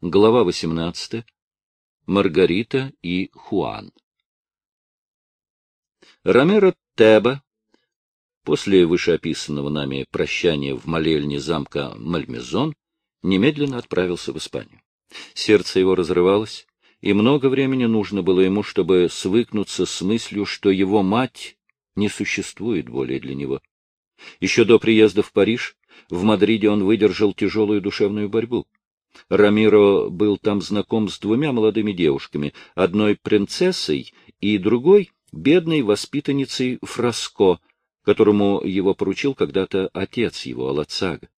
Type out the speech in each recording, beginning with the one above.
Глава 18. Маргарита и Хуан. Ромеро Теба, после вышеописанного нами прощания в молельне замка Мальмезон, немедленно отправился в Испанию. Сердце его разрывалось, и много времени нужно было ему, чтобы свыкнуться с мыслью, что его мать не существует более для него. Еще до приезда в Париж в Мадриде он выдержал тяжелую душевную борьбу. Рамиро был там знаком с двумя молодыми девушками, одной принцессой и другой бедной воспитанницей Фраско, которому его поручил когда-то отец его, Алацага.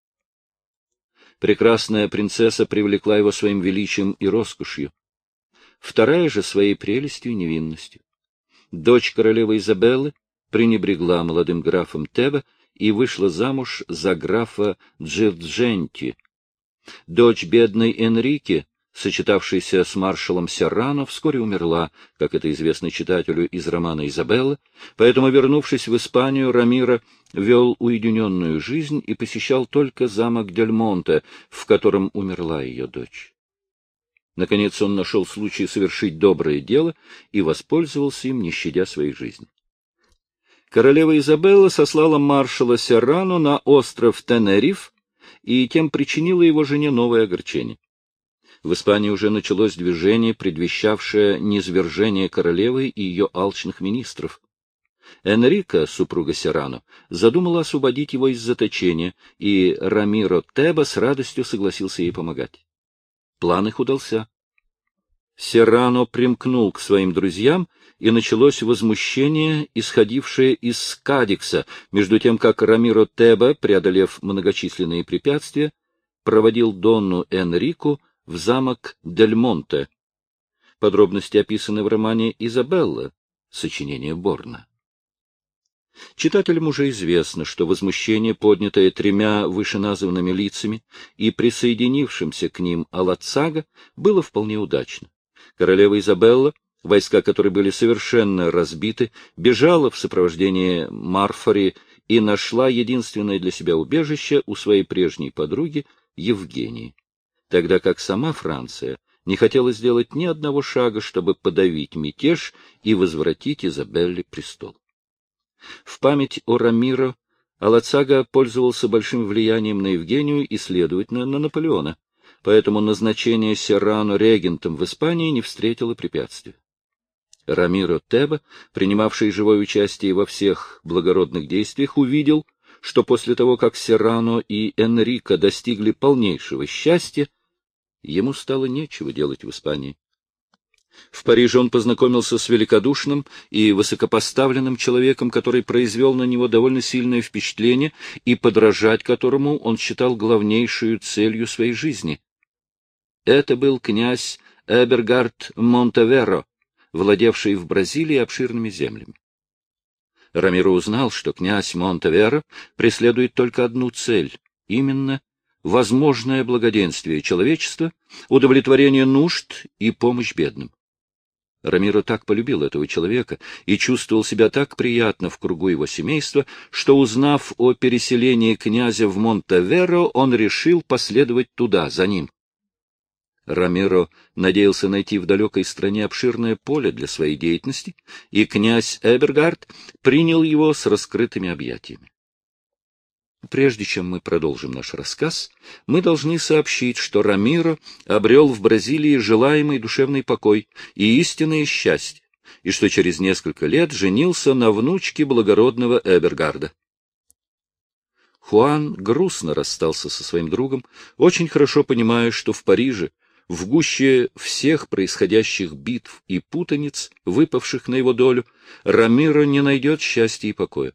Прекрасная принцесса привлекла его своим величием и роскошью. Вторая же своей прелестью и невинностью. Дочь королевы Изабеллы пренебрегла молодым графом Теба и вышла замуж за графа Джердженти, Дочь бедной Энрике, сочетавшаяся с маршалом Серрано, вскоре умерла, как это известно читателю из романа Изабелла, поэтому, вернувшись в Испанию, Рамира вел уединенную жизнь и посещал только замок Дель-Монте, в котором умерла ее дочь. Наконец он нашел случай совершить доброе дело и воспользовался им, не щадя своей жизни. Королева Изабелла сослала маршала Серрано на остров Тенериф, и тем причинила его жене новое огорчение. В Испании уже началось движение, предвещавшее низвержение королевы и ее алчных министров. Энрика, супруга Серрано, задумала освободить его из заточения, и Рамиро Теба с радостью согласился ей помогать. План их удался. Серрано примкнул к своим друзьям и началось возмущение, исходившее из Кадикса, между тем как Рамиро Теба, преодолев многочисленные препятствия, проводил Донну Энрику в замок Дель Монте. Подробности описаны в романе «Изабелла», сочинение Борна. Читателям уже известно, что возмущение, поднятое тремя вышеназванными лицами и присоединившимся к ним Алацага, было вполне удачно. Королева Изабелла войска которой были совершенно разбиты, бежала в сопровождении Марфори и нашла единственное для себя убежище у своей прежней подруги Евгении, тогда как сама Франция не хотела сделать ни одного шага, чтобы подавить мятеж и возвратить Изабелле престол. В память о Рамиро Алацага пользовался большим влиянием на Евгению и, следовательно, на Наполеона, поэтому назначение Серрано регентом в Испании не встретило препятствия. Рамиро Теба, принимавший живое участие во всех благородных действиях, увидел, что после того, как Серрано и Энрико достигли полнейшего счастья, ему стало нечего делать в Испании. В Париже он познакомился с великодушным и высокопоставленным человеком, который произвел на него довольно сильное впечатление и подражать которому он считал главнейшую целью своей жизни. Это был князь Эбергард Монтеверо, владевший в Бразилии обширными землями. Рамиро узнал, что князь Монтеверо преследует только одну цель, именно возможное благоденствие человечества, удовлетворение нужд и помощь бедным. Рамиро так полюбил этого человека и чувствовал себя так приятно в кругу его семейства, что, узнав о переселении князя в Монтеверо, он решил последовать туда, за ним. Рамиро надеялся найти в далекой стране обширное поле для своей деятельности, и князь Эбергард принял его с раскрытыми объятиями. Прежде чем мы продолжим наш рассказ, мы должны сообщить, что Рамиро обрел в Бразилии желаемый душевный покой и истинное счастье, и что через несколько лет женился на внучке благородного Эбергарда. Хуан грустно расстался со своим другом, очень хорошо понимая, что в Париже в гуще всех происходящих битв и путаниц, выпавших на его долю, Рамиро не найдет счастья и покоя.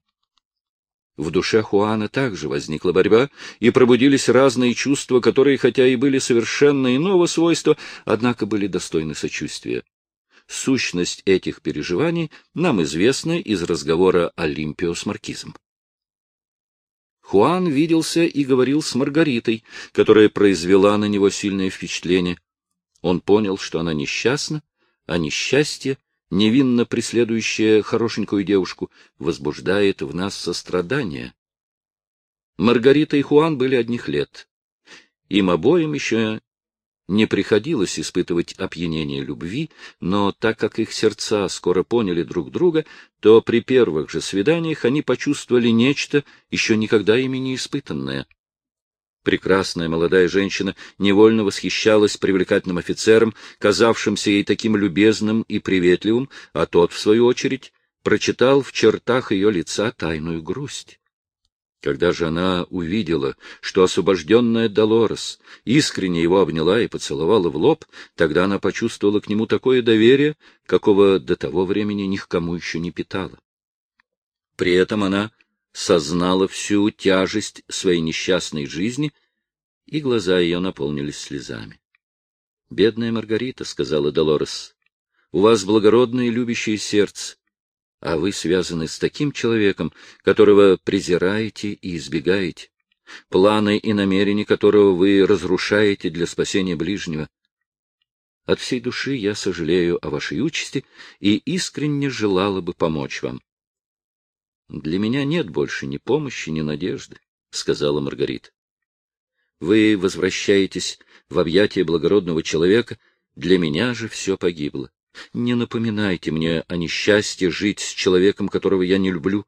В душе Хуана также возникла борьба, и пробудились разные чувства, которые, хотя и были совершенно иного свойства, однако были достойны сочувствия. Сущность этих переживаний нам известна из разговора Олимпио с Маркизом. Хуан виделся и говорил с Маргаритой, которая произвела на него сильное впечатление. Он понял, что она несчастна, а несчастье, невинно преследующее хорошенькую девушку, возбуждает в нас сострадание. Маргарита и Хуан были одних лет. Им обоим еще не приходилось испытывать опьянение любви, но так как их сердца скоро поняли друг друга, то при первых же свиданиях они почувствовали нечто, еще никогда ими не испытанное. Прекрасная молодая женщина невольно восхищалась привлекательным офицером, казавшимся ей таким любезным и приветливым, а тот, в свою очередь, прочитал в чертах ее лица тайную грусть. Когда же она увидела, что освобожденная Долорес искренне его обняла и поцеловала в лоб, тогда она почувствовала к нему такое доверие, какого до того времени ни к кому еще не питала. При этом она сознала всю тяжесть своей несчастной жизни, и глаза ее наполнились слезами. — Бедная Маргарита, — сказала Долорес, — у вас благородное любящее сердце, а вы связаны с таким человеком, которого презираете и избегаете, планы и намерения которого вы разрушаете для спасения ближнего. От всей души я сожалею о вашей участи и искренне желала бы помочь вам. — Для меня нет больше ни помощи, ни надежды, — сказала Маргарита. — Вы возвращаетесь в объятия благородного человека, для меня же все погибло. Не напоминайте мне о несчастье жить с человеком, которого я не люблю,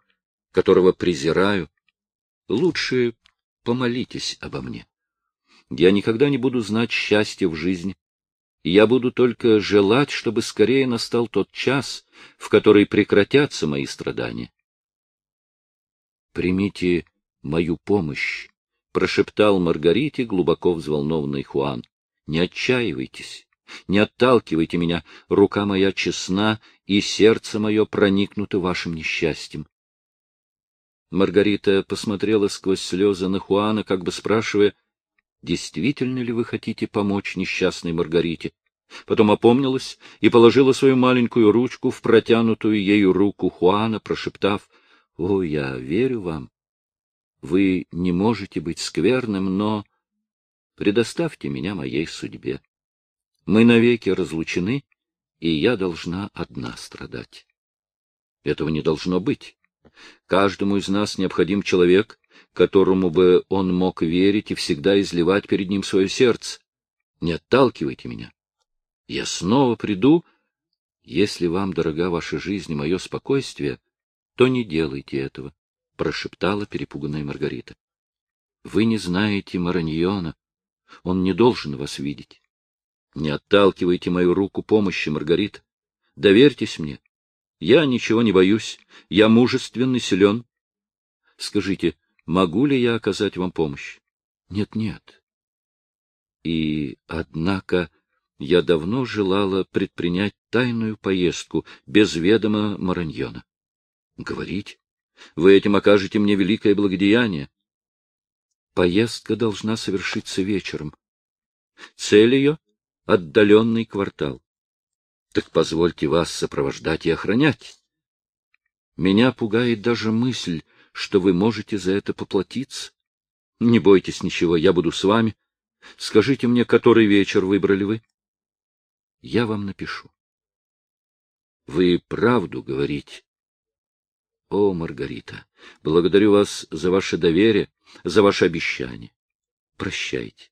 которого презираю. Лучше помолитесь обо мне. Я никогда не буду знать счастья в жизни. Я буду только желать, чтобы скорее настал тот час, в который прекратятся мои страдания. Примите мою помощь, — прошептал Маргарите глубоко взволнованный Хуан. — Не отчаивайтесь. Не отталкивайте меня, рука моя честна, и сердце мое проникнуто вашим несчастьем. Маргарита посмотрела сквозь слезы на Хуана, как бы спрашивая, действительно ли вы хотите помочь несчастной Маргарите? Потом опомнилась и положила свою маленькую ручку в протянутую ею руку Хуана, прошептав, — О, я верю вам. Вы не можете быть скверным, но предоставьте меня моей судьбе. Мы навеки разлучены, и я должна одна страдать. Этого не должно быть. Каждому из нас необходим человек, которому бы он мог верить и всегда изливать перед ним свое сердце. Не отталкивайте меня. Я снова приду. Если вам дорога ваша жизнь и мое спокойствие, то не делайте этого, — прошептала перепуганная Маргарита. — Вы не знаете Мараньона. Он не должен вас видеть. Не отталкивайте мою руку помощи, Маргарита. Доверьтесь мне. Я ничего не боюсь. Я мужественный, силен. Скажите, могу ли я оказать вам помощь? Нет, нет. И, однако, я давно желала предпринять тайную поездку без ведома Мараньона. Говорить? Вы этим окажете мне великое благодеяние. Поездка должна совершиться вечером. Цель ее отдаленный квартал. Так позвольте вас сопровождать и охранять. Меня пугает даже мысль, что вы можете за это поплатиться. Не бойтесь ничего, я буду с вами. Скажите мне, который вечер выбрали вы? Я вам напишу. Вы правду говорите. О, Маргарита, благодарю вас за ваше доверие, за ваше обещание. Прощайте.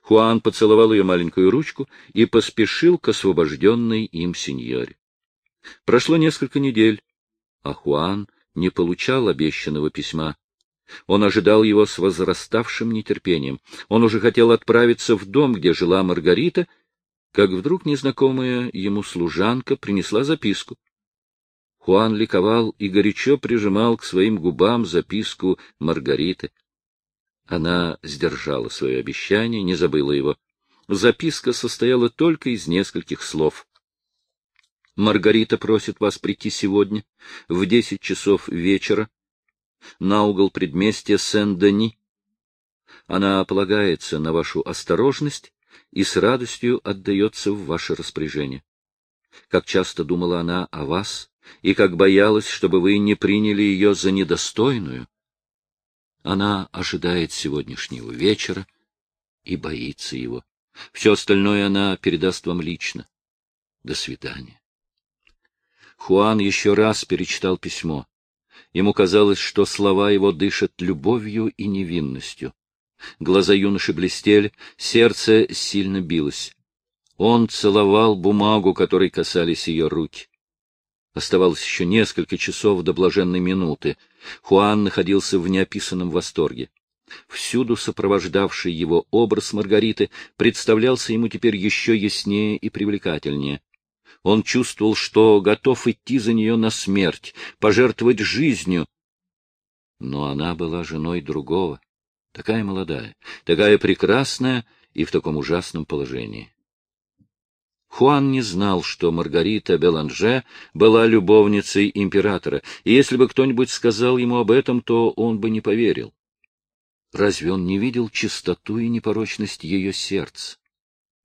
Хуан поцеловал ее маленькую ручку и поспешил к освобожденной им сеньоре. Прошло несколько недель, а Хуан не получал обещанного письма. Он ожидал его с возраставшим нетерпением. Он уже хотел отправиться в дом, где жила Маргарита, как вдруг незнакомая ему служанка принесла записку. Хуан ликовал и горячо прижимал к своим губам записку Маргариты. Она сдержала свое обещание, не забыла его. Записка состояла только из нескольких слов. Маргарита просит вас прийти сегодня в десять часов вечера на угол предместья Сен-Дени. Она полагается на вашу осторожность и с радостью отдается в ваше распоряжение. Как часто думала она о вас, и как боялась, чтобы вы не приняли ее за недостойную, она ожидает сегодняшнего вечера и боится его. Все остальное она передаст вам лично. До свидания. Хуан еще раз перечитал письмо. Ему казалось, что слова его дышат любовью и невинностью. Глаза юноши блестели, сердце сильно билось. Он целовал бумагу, которой касались ее руки. Оставалось еще несколько часов до блаженной минуты. Хуан находился в неописанном восторге. Всюду сопровождавший его образ Маргариты представлялся ему теперь еще яснее и привлекательнее. Он чувствовал, что готов идти за нее на смерть, пожертвовать жизнью. Но она была женой другого, такая молодая, такая прекрасная и в таком ужасном положении. Хуан не знал, что Маргарита Беланже была любовницей императора, и если бы кто-нибудь сказал ему об этом, то он бы не поверил. Разве он не видел чистоту и непорочность ее сердца?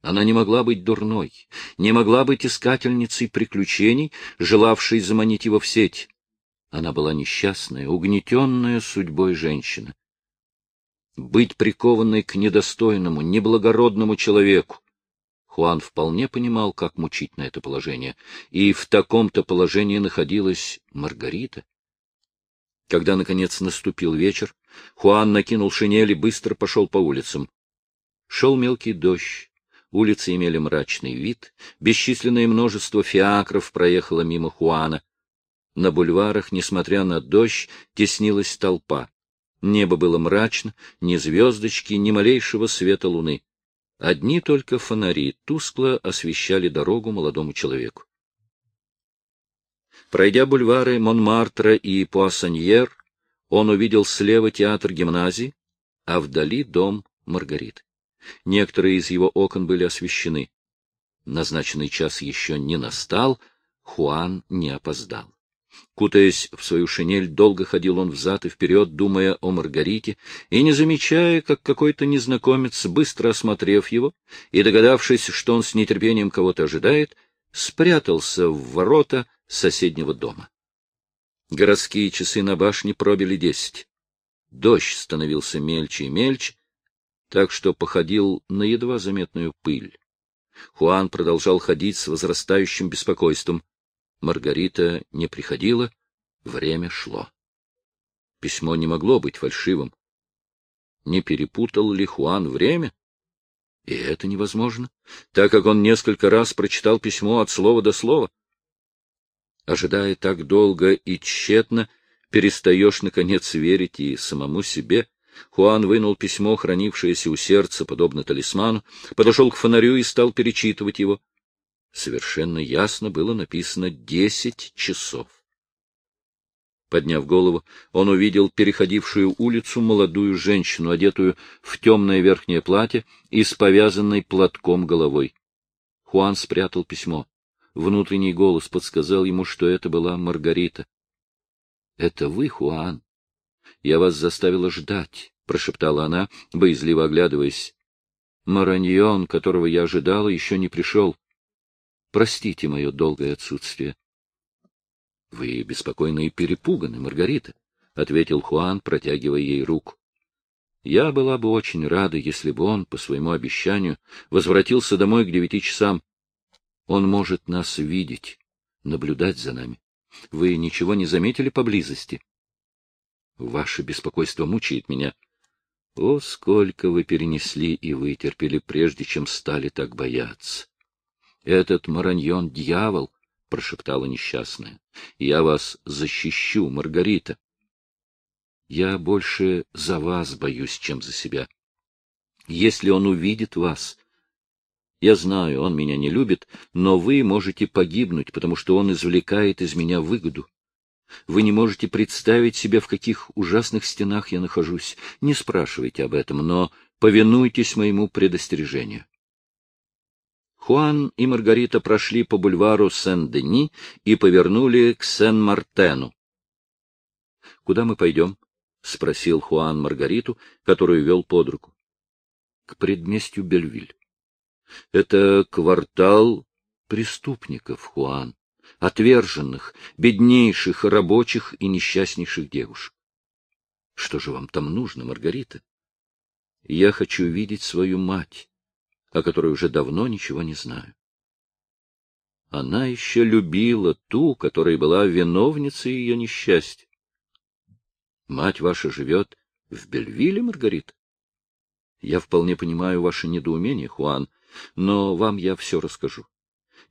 Она не могла быть дурной, не могла быть искательницей приключений, желавшей заманить его в сеть. Она была несчастная, угнетенная судьбой женщина. Быть прикованной к недостойному, неблагородному человеку. Хуан вполне понимал, как мучительно это положение, и в таком-то положении находилась Маргарита. Когда, наконец, наступил вечер, Хуан накинул шинель и быстро пошел по улицам. Шел мелкий дождь, улицы имели мрачный вид, бесчисленное множество фиакров проехало мимо Хуана. На бульварах, несмотря на дождь, теснилась толпа. Небо было мрачно, ни звездочки, ни малейшего света луны. Одни только фонари тускло освещали дорогу молодому человеку. Пройдя бульвары Монмартра и Пуассаньер, он увидел слева театр гимназии, а вдали дом Маргариты. Некоторые из его окон были освещены. Назначенный час еще не настал, Хуан не опоздал. Кутаясь в свою шинель, долго ходил он взад и вперед, думая о Маргарите, и не замечая, как какой-то незнакомец, быстро осмотрев его и догадавшись, что он с нетерпением кого-то ожидает, спрятался в ворота соседнего дома. Городские часы на башне пробили десять. Дождь становился мельче и мельче, так что походил на едва заметную пыль. Хуан продолжал ходить с возрастающим беспокойством. Маргарита не приходила, время шло. Письмо не могло быть фальшивым. Не перепутал ли Хуан время? И это невозможно, так как он несколько раз прочитал письмо от слова до слова. Ожидая так долго и тщетно, перестаешь, наконец, верить и самому себе. Хуан вынул письмо, хранившееся у сердца, подобно талисману, подошел к фонарю и стал перечитывать его. Совершенно ясно было написано «десять часов». Подняв голову, он увидел переходившую улицу молодую женщину, одетую в темное верхнее платье и с повязанной платком головой. Хуан спрятал письмо. Внутренний голос подсказал ему, что это была Маргарита. — Это вы, Хуан? Я вас заставила ждать, — прошептала она, боязливо оглядываясь. Мараньон, которого я ожидала, еще не пришел. Простите мое долгое отсутствие. — Вы беспокойны и перепуганы, Маргарита, — ответил Хуан, протягивая ей руку. Я была бы очень рада, если бы он, по своему обещанию, возвратился домой к девяти часам. Он может нас видеть, наблюдать за нами. Вы ничего не заметили поблизости? Ваше беспокойство мучает меня. О, сколько вы перенесли и вытерпели, прежде чем стали так бояться! Этот Мараньон — дьявол, — прошептала несчастная. — Я вас защищу, Маргарита. Я больше за вас боюсь, чем за себя. Если он увидит вас, я знаю, он меня не любит, но вы можете погибнуть, потому что он извлекает из меня выгоду. Вы не можете представить себе, в каких ужасных стенах я нахожусь. Не спрашивайте об этом, но повинуйтесь моему предостережению. Хуан и Маргарита прошли по бульвару Сен-Дени и повернули к Сен-Мартену. — Куда мы пойдем? — спросил Хуан Маргариту, которую вел под руку. — К предместью Бельвиль. Это квартал преступников, Хуан, отверженных, беднейших, рабочих и несчастнейших девушек. Что же вам там нужно, Маргарита? Я хочу видеть свою мать, о которой уже давно ничего не знаю. Она еще любила ту, которая была виновницей ее несчастья. Мать ваша живет в Бельвиле, Маргарита? Я вполне понимаю ваше недоумение, Хуан, но вам я все расскажу.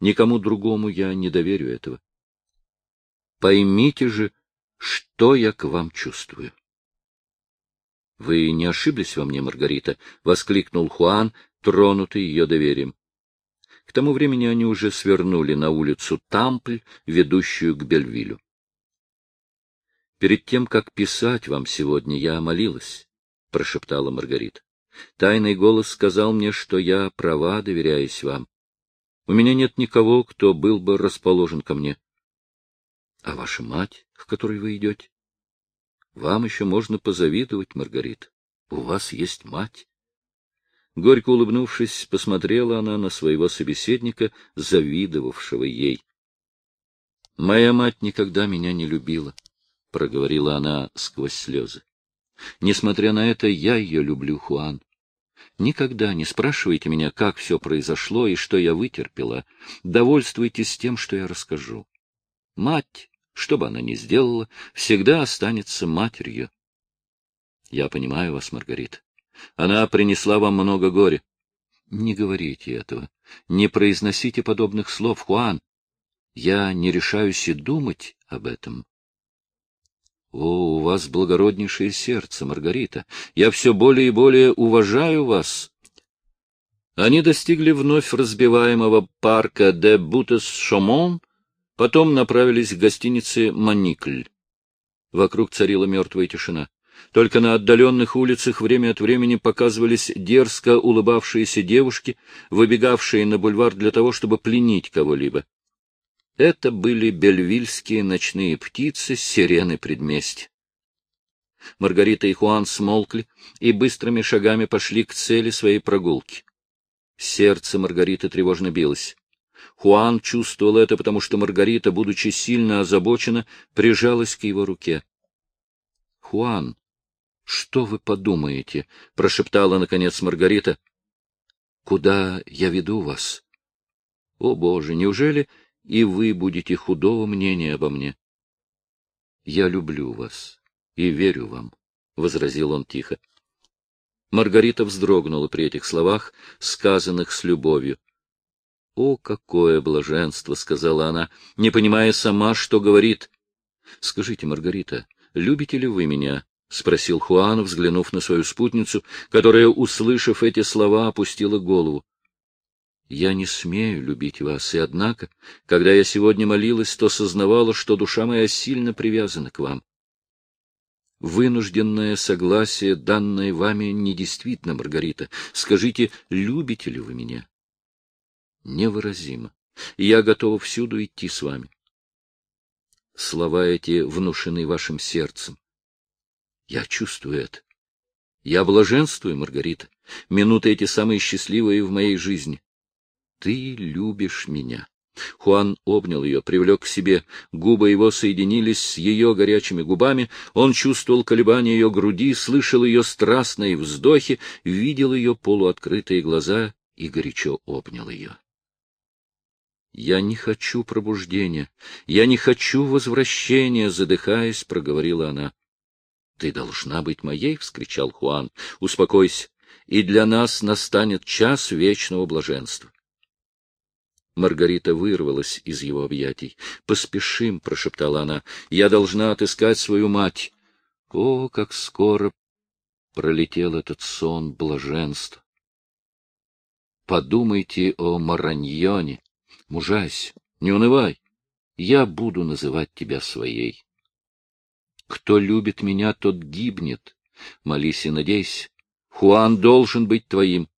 Никому другому я не доверю этого. Поймите же, что я к вам чувствую. — Вы не ошиблись во мне, Маргарита? — воскликнул Хуан, тронутый ее доверием. К тому времени они уже свернули на улицу Тампль, ведущую к Бельвилю. Перед тем, как писать вам сегодня, я молилась, — прошептала Маргарита. Тайный голос сказал мне, что я права, доверяясь вам. У меня нет никого, кто был бы расположен ко мне. А ваша мать, к которой вы идете? Вам еще можно позавидовать, Маргарита. У вас есть мать. Горько улыбнувшись, посмотрела она на своего собеседника, завидовавшего ей. — Моя мать никогда меня не любила, — проговорила она сквозь слезы. — Несмотря на это, я ее люблю, Хуан. Никогда не спрашивайте меня, как все произошло и что я вытерпела. Довольствуйтесь тем, что я расскажу. Мать, что бы она ни сделала, всегда останется матерью. Я понимаю вас, Маргарита. Она принесла вам много горя. Не говорите этого. Не произносите подобных слов, Хуан. Я не решаюсь и думать об этом. О, у вас благороднейшее сердце, Маргарита. Я все более и более уважаю вас. Они достигли вновь разбиваемого парка де Бутес-Шомон, потом направились к гостинице «Маникль». Вокруг царила мертвая тишина. Только на отдаленных улицах время от времени показывались дерзко улыбавшиеся девушки, выбегавшие на бульвар для того, чтобы пленить кого-либо. Это были бельвильские ночные птицы, сирены предместья. Маргарита и Хуан смолкли и быстрыми шагами пошли к цели своей прогулки. Сердце Маргариты тревожно билось. Хуан чувствовал это, потому что Маргарита, будучи сильно озабочена, прижалась к его руке. — Хуан, что вы подумаете? — прошептала, наконец, Маргарита. — Куда я веду вас? — О, Боже, неужели и вы будете худого мнения обо мне. — Я люблю вас и верю вам, — возразил он тихо. Маргарита вздрогнула при этих словах, сказанных с любовью. — О, какое блаженство! — сказала она, не понимая сама, что говорит. — Скажите, Маргарита, любите ли вы меня? — спросил Хуан, взглянув на свою спутницу, которая, услышав эти слова, опустила голову. Я не смею любить вас, и однако, когда я сегодня молилась, то сознавала, что душа моя сильно привязана к вам. Вынужденное согласие, данное вами, недействительно, Маргарита. Скажите, любите ли вы меня? Невыразимо. Я готова всюду идти с вами. Слова эти внушены вашим сердцем. Я чувствую это. Я блаженствую, Маргарита. Минуты эти самые счастливые в моей жизни ты любишь меня. Хуан обнял ее, привлек к себе, губы его соединились с ее горячими губами, он чувствовал колебания ее груди, слышал ее страстные вздохи, видел ее полуоткрытые глаза и горячо обнял ее. «Я не хочу пробуждения, я не хочу возвращения», — задыхаясь, проговорила она. «Ты должна быть моей!» — вскричал Хуан. «Успокойся, и для нас настанет час вечного блаженства. Маргарита вырвалась из его объятий. — Поспешим, — прошептала она, — я должна отыскать свою мать. О, как скоро пролетел этот сон блаженства! Подумайте о Мараньоне. Мужайся, не унывай. Я буду называть тебя своей. Кто любит меня, тот гибнет. Молись и надейся. Хуан должен быть твоим.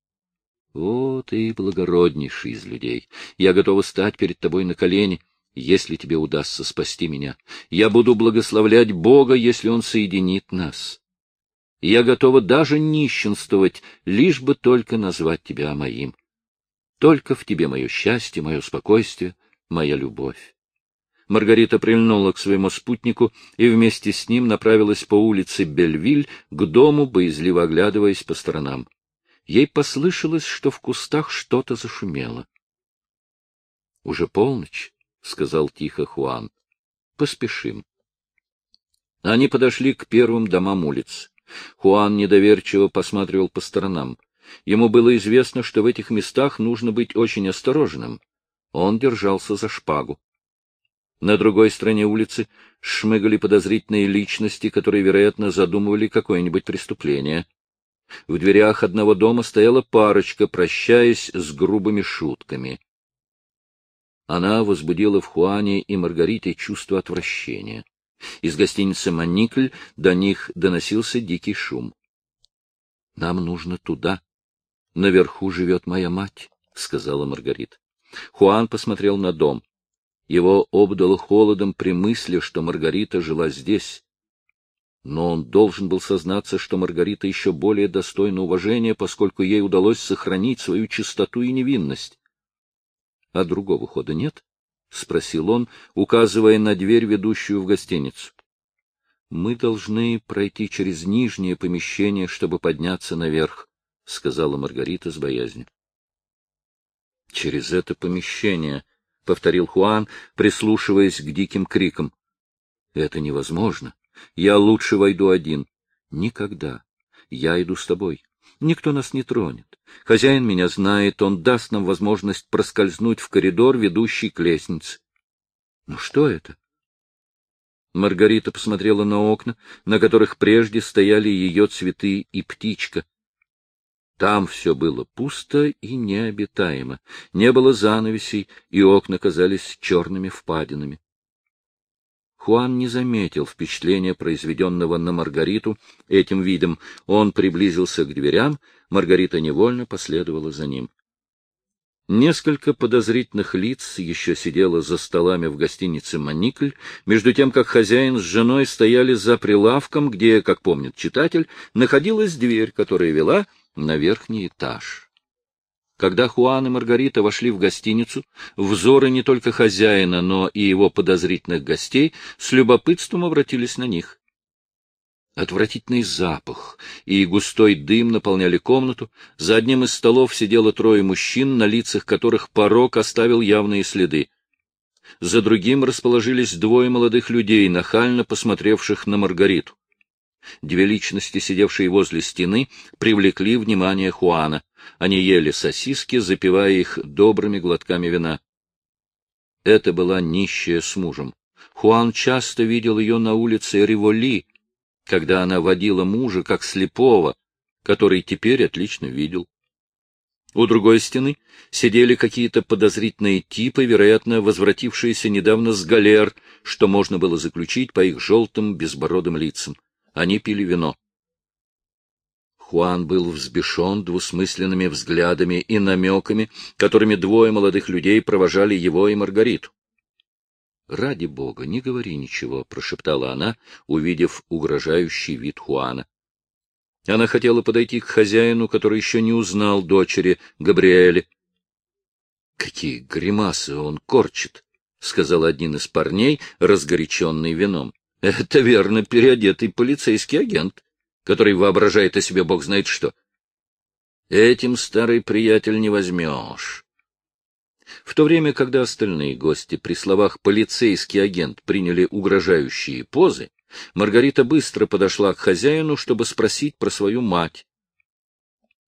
О, ты благороднейший из людей! Я готова стать перед тобой на колени, если тебе удастся спасти меня. Я буду благословлять Бога, если Он соединит нас. Я готова даже нищенствовать, лишь бы только назвать тебя моим. Только в тебе мое счастье, мое спокойствие, моя любовь. Маргарита прильнула к своему спутнику и вместе с ним направилась по улице Бельвиль к дому, боязливо оглядываясь по сторонам. Ей послышалось, что в кустах что-то зашумело. — Уже полночь, — сказал тихо Хуан. — Поспешим. Они подошли к первым домам улиц. Хуан недоверчиво посматривал по сторонам. Ему было известно, что в этих местах нужно быть очень осторожным. Он держался за шпагу. На другой стороне улицы шмыгали подозрительные личности, которые, вероятно, задумывали какое-нибудь преступление. В дверях одного дома стояла парочка, прощаясь с грубыми шутками. Она возбудила в Хуане и Маргарите чувство отвращения. Из гостиницы «Маникль» до них доносился дикий шум. — Нам нужно туда. Наверху живет моя мать, — сказала Маргарита. Хуан посмотрел на дом. Его обдало холодом при мысли, что Маргарита жила здесь. Но он должен был сознаться, что Маргарита еще более достойна уважения, поскольку ей удалось сохранить свою чистоту и невинность. — А другого хода нет? — спросил он, указывая на дверь, ведущую в гостиницу. — Мы должны пройти через нижнее помещение, чтобы подняться наверх, — сказала Маргарита с боязнью. — Через это помещение, — повторил Хуан, прислушиваясь к диким крикам. — Это невозможно. Я лучше войду один. Никогда. Я иду с тобой. Никто нас не тронет. Хозяин меня знает, он даст нам возможность проскользнуть в коридор, ведущий к лестнице. Ну что это? Маргарита посмотрела на окна, на которых прежде стояли ее цветы и птичка. Там все было пусто и необитаемо. Не было занавесей, и окна казались черными впадинами. Хуан не заметил впечатления, произведенного на Маргариту этим видом. Он приблизился к дверям, Маргарита невольно последовала за ним. Несколько подозрительных лиц еще сидело за столами в гостинице «Маникль», между тем, как хозяин с женой стояли за прилавком, где, как помнит читатель, находилась дверь, которая вела на верхний этаж. Когда Хуан и Маргарита вошли в гостиницу, взоры не только хозяина, но и его подозрительных гостей с любопытством обратились на них. Отвратительный запах и густой дым наполняли комнату. За одним из столов сидело трое мужчин, на лицах которых порог оставил явные следы. За другим расположились двое молодых людей, нахально посмотревших на Маргариту. Две личности, сидевшие возле стены, привлекли внимание Хуана. Они ели сосиски, запивая их добрыми глотками вина. Это была нищая с мужем. Хуан часто видел ее на улице Риволи, когда она водила мужа как слепого, который теперь отлично видел. У другой стены сидели какие-то подозрительные типы, вероятно, возвратившиеся недавно с галер, что можно было заключить по их желтым безбородым лицам. Они пили вино. Хуан был взбешен двусмысленными взглядами и намеками, которыми двое молодых людей провожали его и Маргариту. — Ради бога, не говори ничего, — прошептала она, увидев угрожающий вид Хуана. Она хотела подойти к хозяину, который еще не узнал дочери Габриэли. — Какие гримасы он корчит! — сказал один из парней, разгоряченный вином. Это верно переодетый полицейский агент, который воображает о себе бог знает что. Этим старый приятель не возьмешь. В то время, когда остальные гости при словах «полицейский агент» приняли угрожающие позы, Маргарита быстро подошла к хозяину, чтобы спросить про свою мать.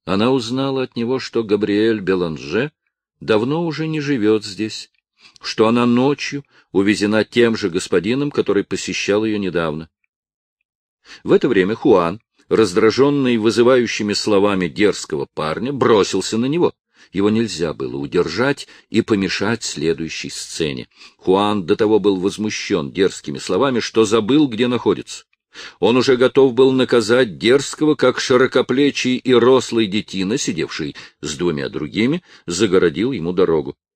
Она узнала от него, что Габриэль Беланже давно уже не живет здесь, что она ночью увезена тем же господином, который посещал ее недавно. В это время Хуан, раздраженный вызывающими словами дерзкого парня, бросился на него. Его нельзя было удержать и помешать следующей сцене. Хуан до того был возмущен дерзкими словами, что забыл, где находится. Он уже готов был наказать дерзкого, как широкоплечий и рослый детина, сидевший с двумя другими, загородил ему дорогу. —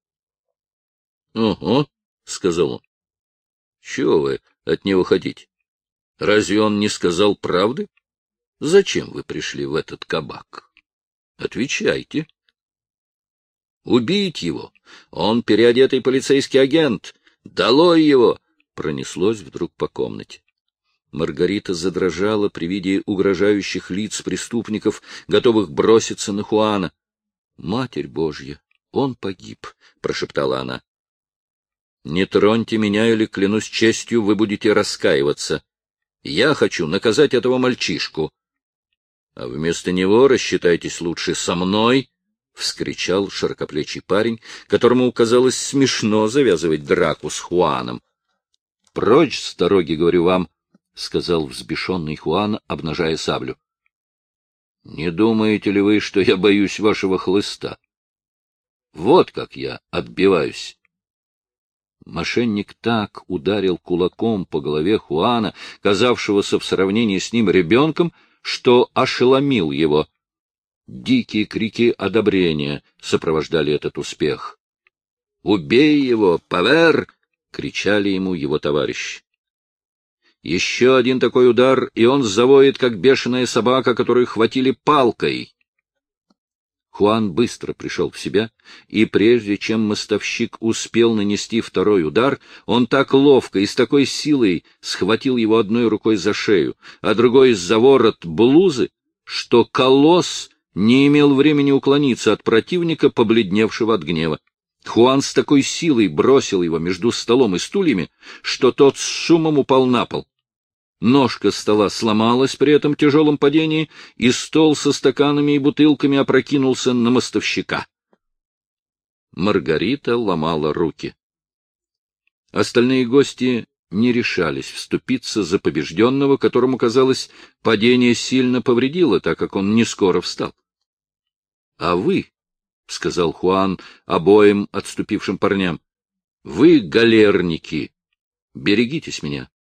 Ого, — сказал он. — Чего вы от него хотите? Разве он не сказал правды? Зачем вы пришли в этот кабак? Отвечайте. Убить его! Он переодетый полицейский агент! Долой его! Пронеслось вдруг по комнате. Маргарита задрожала при виде угрожающих лиц преступников, готовых броситься на Хуана. — Матерь Божья, он погиб, — прошептала она. Не троньте меня, или, клянусь честью, вы будете раскаиваться. Я хочу наказать этого мальчишку. — А вместо него рассчитайтесь лучше со мной, — вскричал широкоплечий парень, которому казалось смешно завязывать драку с Хуаном. — Прочь с дороги, говорю вам, — сказал взбешенный Хуан, обнажая саблю. — Не думаете ли вы, что я боюсь вашего хлыста? Вот как я отбиваюсь. Мошенник так ударил кулаком по голове Хуана, казавшегося в сравнении с ним ребенком, что ошеломил его. Дикие крики одобрения сопровождали этот успех. «Убей его, Павер!» — кричали ему его товарищи. Еще один такой удар, и он завоет, как бешеная собака, которую хватили палкой. Хуан быстро пришел в себя, и прежде чем мостовщик успел нанести второй удар, он так ловко и с такой силой схватил его одной рукой за шею, а другой за ворот блузы, что колосс не имел времени уклониться от противника, побледневшего от гнева. Хуан с такой силой бросил его между столом и стульями, что тот с шумом упал на пол. Ножка стола сломалась при этом тяжелом падении, и стол со стаканами и бутылками опрокинулся на мостовщика. Маргарита ломала руки. Остальные гости не решались вступиться за побежденного, которому, казалось, падение сильно повредило, так как он не скоро встал. — А вы, — сказал Хуан обоим отступившим парням, — вы, галерники, берегитесь меня.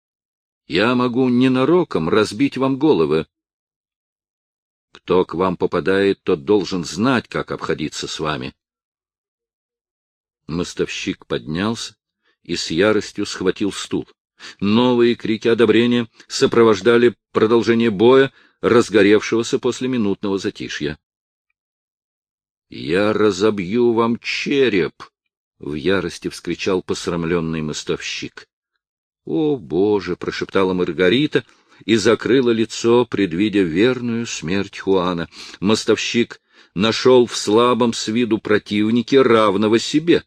Я могу ненароком разбить вам головы. Кто к вам попадает, тот должен знать, как обходиться с вами. Мостовщик поднялся и с яростью схватил стул. Новые крики одобрения сопровождали продолжение боя, разгоревшегося после минутного затишья. — Я разобью вам череп! — в ярости вскричал посрамленный мостовщик. — О, Боже! — прошептала Маргарита и закрыла лицо, предвидя верную смерть Хуана. Мостовщик нашел в слабом с виду противнике равного себе.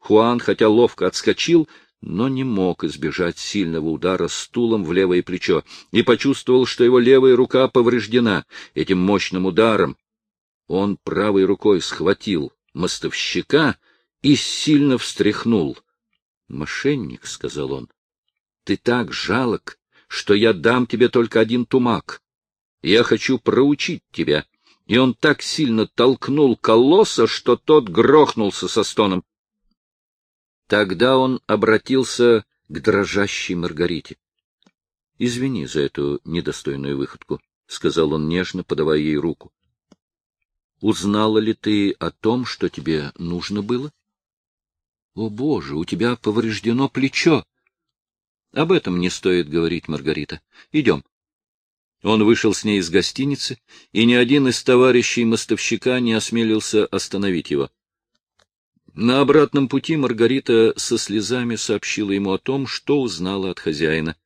Хуан, хотя ловко отскочил, но не мог избежать сильного удара стулом в левое плечо и почувствовал, что его левая рука повреждена этим мощным ударом. Он правой рукой схватил мостовщика и сильно встряхнул. Мошенник, — сказал он, — ты так жалок, что я дам тебе только один тумак. Я хочу проучить тебя. И он так сильно толкнул колосса, что тот грохнулся со стоном. Тогда он обратился к дрожащей Маргарите. — Извини за эту недостойную выходку, — сказал он нежно, подавая ей руку. — Узнала ли ты о том, что тебе нужно было? —— О, Боже, у тебя повреждено плечо! — Об этом не стоит говорить, Маргарита. Идем. Он вышел с ней из гостиницы, и ни один из товарищей мостовщика не осмелился остановить его. На обратном пути Маргарита со слезами сообщила ему о том, что узнала от хозяина.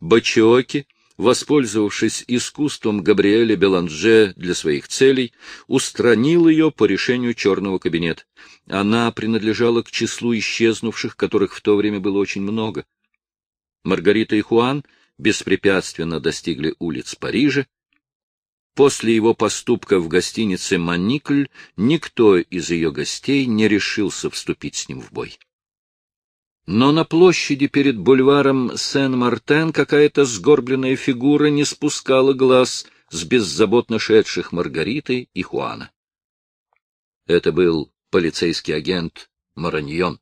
Бачиоки воспользовавшись искусством Габриэля Беланже для своих целей, устранил ее по решению черного кабинета. Она принадлежала к числу исчезнувших, которых в то время было очень много. Маргарита и Хуан беспрепятственно достигли улиц Парижа. После его поступка в гостинице «Маникль» никто из ее гостей не решился вступить с ним в бой. Но на площади перед бульваром Сен-Мартен какая-то сгорбленная фигура не спускала глаз с беззаботно шедших Маргариты и Хуана. Это был полицейский агент Мараньон.